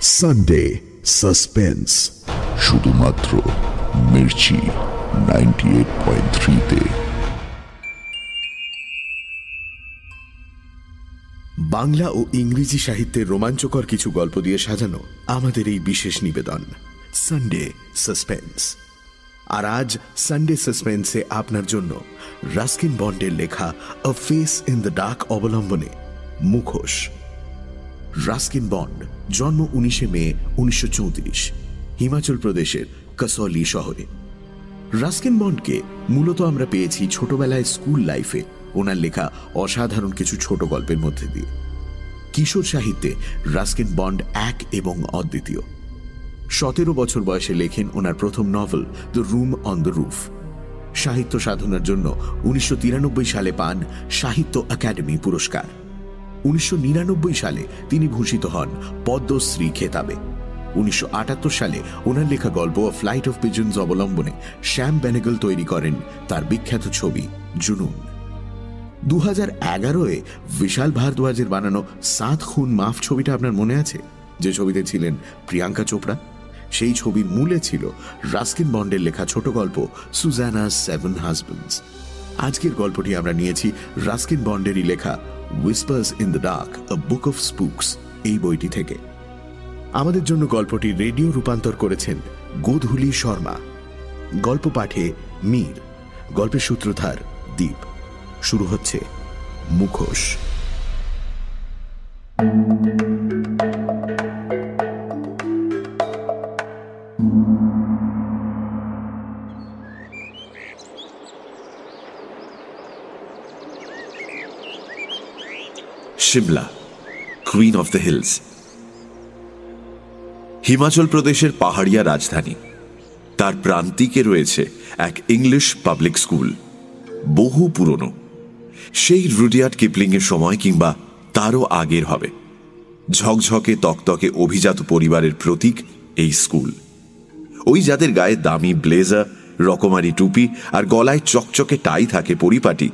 Sunday suspense শুধুমাত্র Mirchi ninety eight point থ্রিতে বাংলা ও ইংরেজি সাহিত্যের রোমাঞ্চকর কিছু গল্প দিয়ে সাজানো আমাদের এই বিশেষ নিবেদন সানডে সাসপেন্স আর আজ সানডে সাসপেন্সে আপনার জন্য রাস্কিন বন্ডের লেখা a face in the dark অবলম্বনে মুখোশ। রাস্কিন বন্ড, জন্ম উনিশে মে, উনিশশো চৌত্রিশ, হিমাচল প্রদেশের কসৌলি শহরে। রাস্কিন বন্ডকে মূলত আমরা পেয়েছি ছোটবেলায় স্কুল লাইফে। ওনার লেখা অসাধারণ কিছু ছোট গল্পের মধ্যে দিয়ে। কিশোর সাহিত্যে রাস্কিন বন্ড এক এবং অদ্বিতীয়। সতেরো বছর বয়সে লেখেন ওনার প্রথম novel, the room on the roof. সাহিত্য সাধনার জন্য উনিশশো তিরানব্বই সালে পান সাহিত্য একাডেমি পুরস্কার। উনিশশো নিরানব্বই সালে তিনি ভূষিত হন পদ্মশ্রী খেতাবে। উনিশশো আটাত্তর সালে ওনার লেখা গল্প ফ্লাইট অফ পিজন্স অবলম্বনে শ্যাম বেনেগল তৈরি করেন তার বিখ্যাত ছবি জুনুন। দু হাজার এগারোয় বিশাল ভারদ্বাজের বানানো সাত খুন মাফ ছবিটা আপনার মনে আছে? যে ছবিতে ছিলেন প্রিয়াঙ্কা চোপড়া। সেই ছবির মূলে ছিল রাস্কিন বন্ডের লেখা ছোট গল্প সুজানা সেভেন হাজবেন্ডস। আজকের গল্পটি আমরা নিয়েছি রাস্কিন বন্ডেরই লেখা whispers in the dark a book of spooks এই বইটি থেকে। আমাদের জন্য গল্পটি রেডিও রূপান্তর করেছেন গোধুলি শর্মা। গল্প পাঠে মীর, গল্পের সূত্রধার দ্বীপ শুরু হচ্ছে মুখোশ। Shimla queen of the hills Himachal প্রদেশের পাহাড়িয়া রাজধানী তার প্রান্তিকে রয়েছে এক ইংলিশ পাবলিক স্কুল বহু পুরনো। সেই রুডিয়ার্ড কিপলিংয়ের সময় কিংবা তারও আগের হবে। ঝকঝকে তকতকে অভিজাত পরিবারের প্রতীক এই স্কুল ওই যাদের গায়ে দামি ব্লেজার রকমারি টুপি আর গলায় চকচকে টাই থাকে পরিপাটি,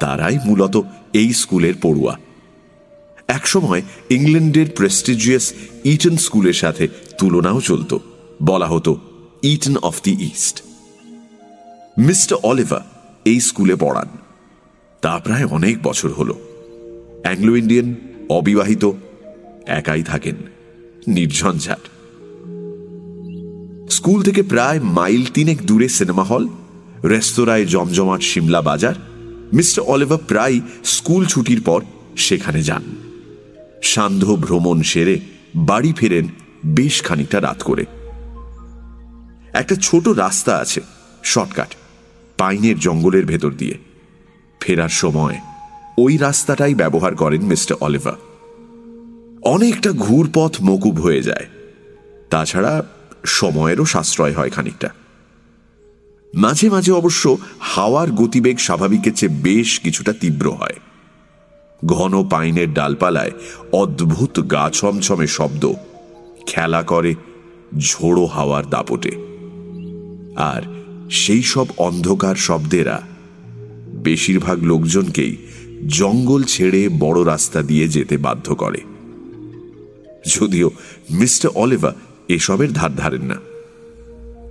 তারাই মূলত এই স্কুলের পড়ুয়া। একসময় ইংল্যান্ডের প্রেস্টিজিয়াস ইটন স্কুলের সাথে তুলনাও চলত। বলা হতো, Eton of the East. Mister Oliver এই স্কুলে পড়ান। তা প্রায় অনেক বছর হল। অ্যাংলো ইন্ডিয়ান, অবিবাহিত, একাই থাকেন, নির্ঝঞ্ঝাট। স্কুল থেকে প্রায় মাইল তিনেক দূরে সিনেমা হল, রেস্তোরাঁয় জমজমাট সিমলা বাজার। মিস্টার অলিভার প্রায় স্কুল ছুটির পর সেখানে যান। সান্ধ্য ভ্রমণ সেরে বাড়ি ফেরেন বেশ খানিকটা রাত করে। একটা ছোট রাস্তা আছে, শর্টকাট, পাইনের জঙ্গলের ভেতর দিয়ে। ফেরার সময় ওই রাস্তাটাই ব্যবহার করেন মিস্টার অলিভার। অনেকটা ঘুরপথ মকুব হয়ে যায়। তাছাড়া সময়েরও সাশ্রয় হয় খানিকটা। মাঝে মাঝে অবশ্য হাওয়ার গতিবেগ স্বাভাবিকের চেয়ে বেশ কিছুটা তীব্র হয়। ঘন পাইনের ডালপালায় অদ্ভুত গা ছমছমে শব্দ। খেলা করে ঝোড়ো হাওয়ার দাপটে। আর সেই সব অন্ধকার শব্দেরা বেশিরভাগ লোকজনকেই জঙ্গল ছেড়ে বড় রাস্তা দিয়ে যেতে বাধ্য করে। যদিও মিস্টার অলিভা এসবের ধার ধারেন না।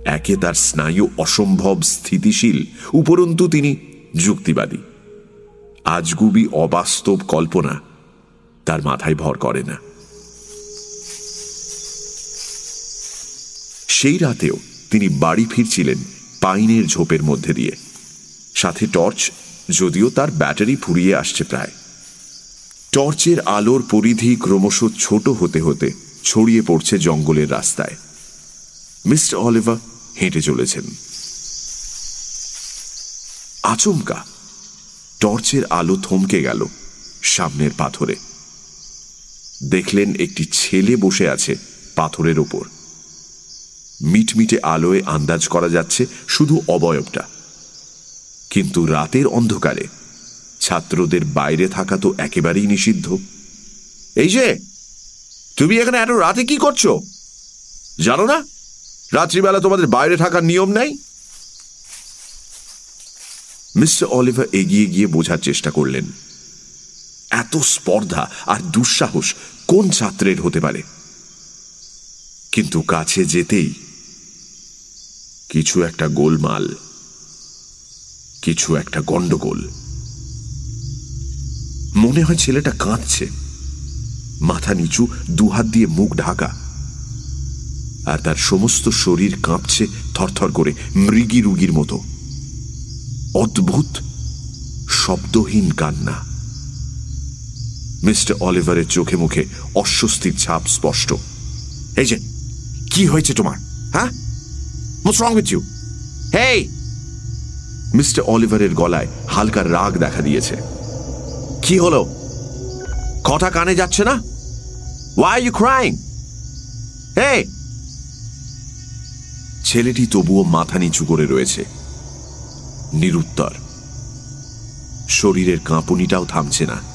একে তার স্নায়ু অসম্ভব স্থিতিশীল, উপরন্তু তিনি যুক্তিবাদী। আজগুবি অবাস্তব কল্পনা তার মাথায় ভর করে না। সেই রাতেও তিনি বাড়ি ফিরছিলেন পাইনের ঝোপের মধ্যে দিয়ে। সাথে টর্চ, যদিও তার ব্যাটারি ফুরিয়ে আসছে প্রায়। টর্চের আলোর পরিধি ক্রমশ ছোট হতে হতে ছড়িয়ে পড়ছে জঙ্গলের রাস্তায়। মিস্টার অলিভা হেঁটে চলেছেন। আচমকা টর্চের আলো থমকে গেল সামনের পাথরে। দেখলেন একটি ছেলে বসে আছে পাথরের ওপর। মিটমিটে আলোয় আন্দাজ করা যাচ্ছে শুধু অবয়বটা। কিন্তু রাতের অন্ধকারে ছাত্রদের বাইরে থাকা তো একেবারেই নিষিদ্ধ। এই যে, তুমি এখানে এত রাতে কি করছ? জানো না? রাত্রিবেলা তোমাদের বাইরে থাকার নিয়ম নেই? মিস্টার অলিভার এগিয়ে গিয়ে বোঝার চেষ্টা করলেন। এত স্পর্ধা আর দুঃসাহস কোন ছাত্রের হতে পারে? কিন্তু কাছে যেতেই কিছু একটা গোলমাল, কিছু একটা গন্ডগোল মনে হয় ছেলেটা কাঁদছে। মাথা নিচু, দুহাত দিয়ে মুখ ঢাকা। আর তার সমস্ত শরীর কাঁপছে থরথর করে, মৃগী রুগীর মতো। অদ্ভুত শব্দহীন কান্না। মিস্টার অলিভারের চোখে মুখে অস্বস্তির ছাপ স্পষ্ট। এই যে, কি হয়েছে তোমার হ্যাঁ? What's wrong with you? Hey! Mister অলিভারের গলায় হালকা রাগ দেখা দিয়েছে। কি হলো? কথা কানে যাচ্ছে না? ওয়াই ইউ ক্রাইং হে ছেলেটি তবুও মাথা নিচু করে রয়েছে। নিরুত্তর। শরীরের কাঁপুনিটাও থামছে না।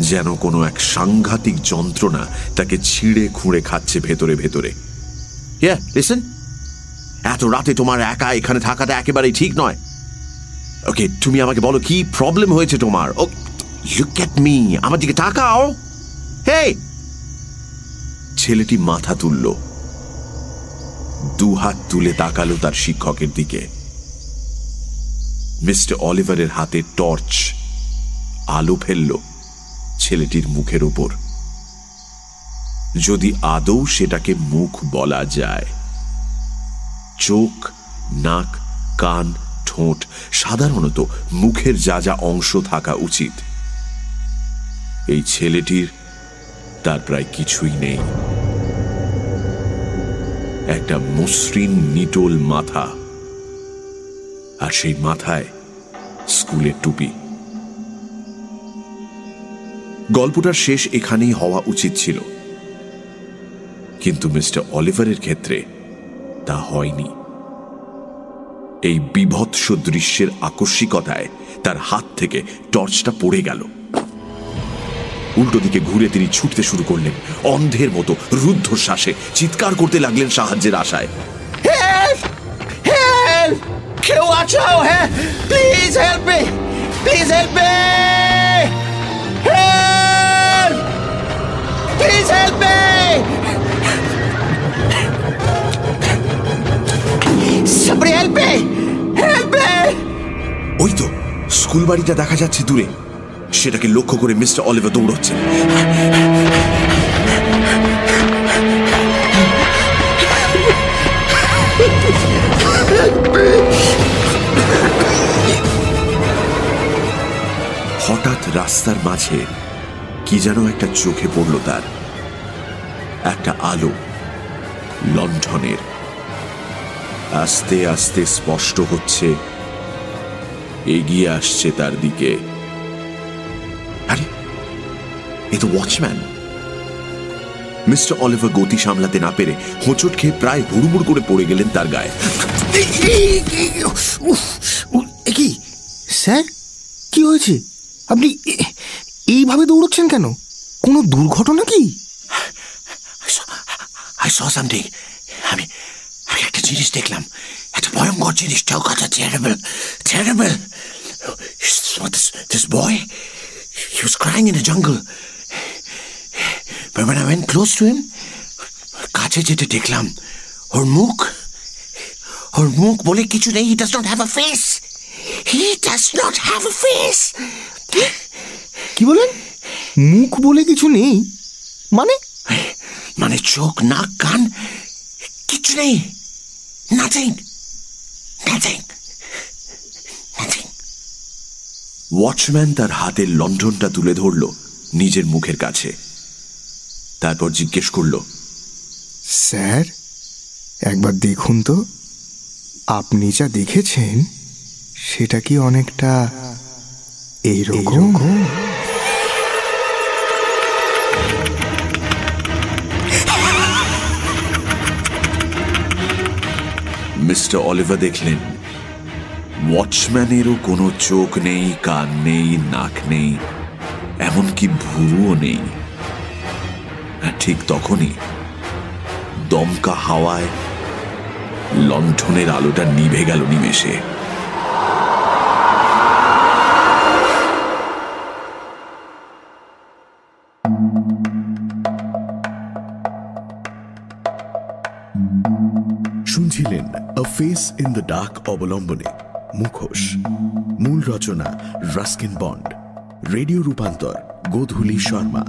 যেন কোনো এক সাংঘাতিক যন্ত্রণা তাকে ছিঁড়ে খুঁড়ে খাচ্ছে ভেতরে ভেতরে। Listen. এত রাতে তোমার একা এখানে থাকাটা একেবারেই ঠিক নয়। ওকে তুমি আমাকে বলো, কি প্রবলেম হয়েছে তোমার? ও এট মি আমার দিকে তাকাও। হে ছেলেটি মাথা তুলল। দু হাত তুলে তাকালো তার শিক্ষকের দিকে। মিস্টার অলিভারের হাতে টর্চ। আলো ফেলল ছেলেটির মুখের উপর যদি আদৌ সেটাকে মুখ বলা যায়। চোখ, নাক, কান, ঠোঁট, সাধারণত মুখের যা যা অংশ থাকা উচিত। এই ছেলেটির তার প্রায় কিছুই নেই। একটা মসৃণ নিটোল মাথা। আর সেই মাথায় স্কুলের টুপি। গল্পটার শেষ এখানেই হওয়া উচিত ছিল। কিন্তু মিস্টার অলিভারের ক্ষেত্রে তা হয়নি। এই বিভৎস দৃশ্যের আকস্মিকতায় তার হাত থেকে টর্চটা পড়ে গেল। উল্টো দিকে ঘুরে তিনি ছুটতে শুরু করলেন। অন্ধের মতো রুদ্ধশ্বাসে চিৎকার করতে লাগলেন সাহায্যের আশায়। কেউ আছো? হ্যাঁ? Please help me please help me help please help me Somebody help me! Help me! ওই তো স্কুল বাড়িটা দেখা যাচ্ছে দূরে। সেটাকে লক্ষ্য করে মিস্টার অলিভার দৌড়চ্ছেন। হঠাৎ রাস্তার মাঝে কি যেন একটা চোখে পড়ল তার। একটা আলো লণ্ঠনের। আস্তে আস্তে স্পষ্ট হচ্ছে, এগিয়ে আসছে তার দিকে। আরে, এ তো ওয়াচম্যান। মিস্টার অলিভার গতি সামলাতে না পেরে হোঁচট খেয়ে প্রায় হুড়মুড় করে পড়ে গেলেন তার গায়ে। স্যার, কি হয়েছে? আপনি এইভাবে দৌড়চ্ছেন কেন কোনো দুর্ঘটনা কি. আমি একটা জিনিস দেখলাম একটা ভয়ঙ্কর জিনিস terrible terrible What this, boy he was crying in the jungle but went close to him কাছে যেতে দেখলাম ওর মুখ ওর মুখ বলে কিছু নেই he does not have a face he does not have a face কি বলেন? মুখ বলে কিছু নেই? মানে? মানে চোখ নাক কান? কিছু নেই। নাথিং নাথিং নাথিং ওয়াচম্যান তার হাতের লণ্ঠনটা তুলে ধরল নিজের মুখের কাছে। তারপর জিজ্ঞেস করল স্যার একবার দেখুন তো। আপনি যা দেখেছেন সেটা কি অনেকটা এইরকম? মিস্টার অলিভার দেখলেন, ওয়াচম্যানেরও কোনো চোখ নেই, কান নেই, নাক নেই, এমনকি ভুরুও নেই। আর ঠিক তখনই দমকা হাওয়ায় লণ্ঠনের আলোটা নিভে গেল নিমেষে। শুনছিলেন a face in the dark অবলম্বনে, মুখোশ। মূল রচনা, রাস্কিন বন্ড। রেডিও রূপান্তর, গোধূলি শর্মা।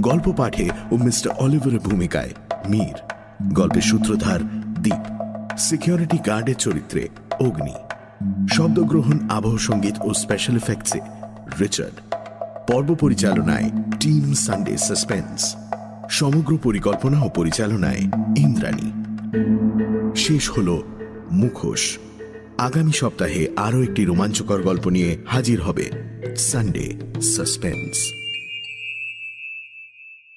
গল্প পাঠে ও মিস্টার অলিভারের ভূমিকায় মীর। গল্পের সূত্রধার দীপ। সিকিউরিটি গার্ডের চরিত্রে অগ্নি। শব্দগ্রহণ, আবহ সংগীত ও স্পেশাল এফেক্টসে রিচার্ড। পর্ব পরিচালনায় টিম সানডে সাসপেন্স। সমগ্র পরিকল্পনা ও পরিচালনায় ইন্দ্রাণী। শেষ হল মুখোশ। আগামী সপ্তাহে আরও একটি রোমাঞ্চকর গল্প নিয়ে হাজির হবে সানডে সাসপেন্স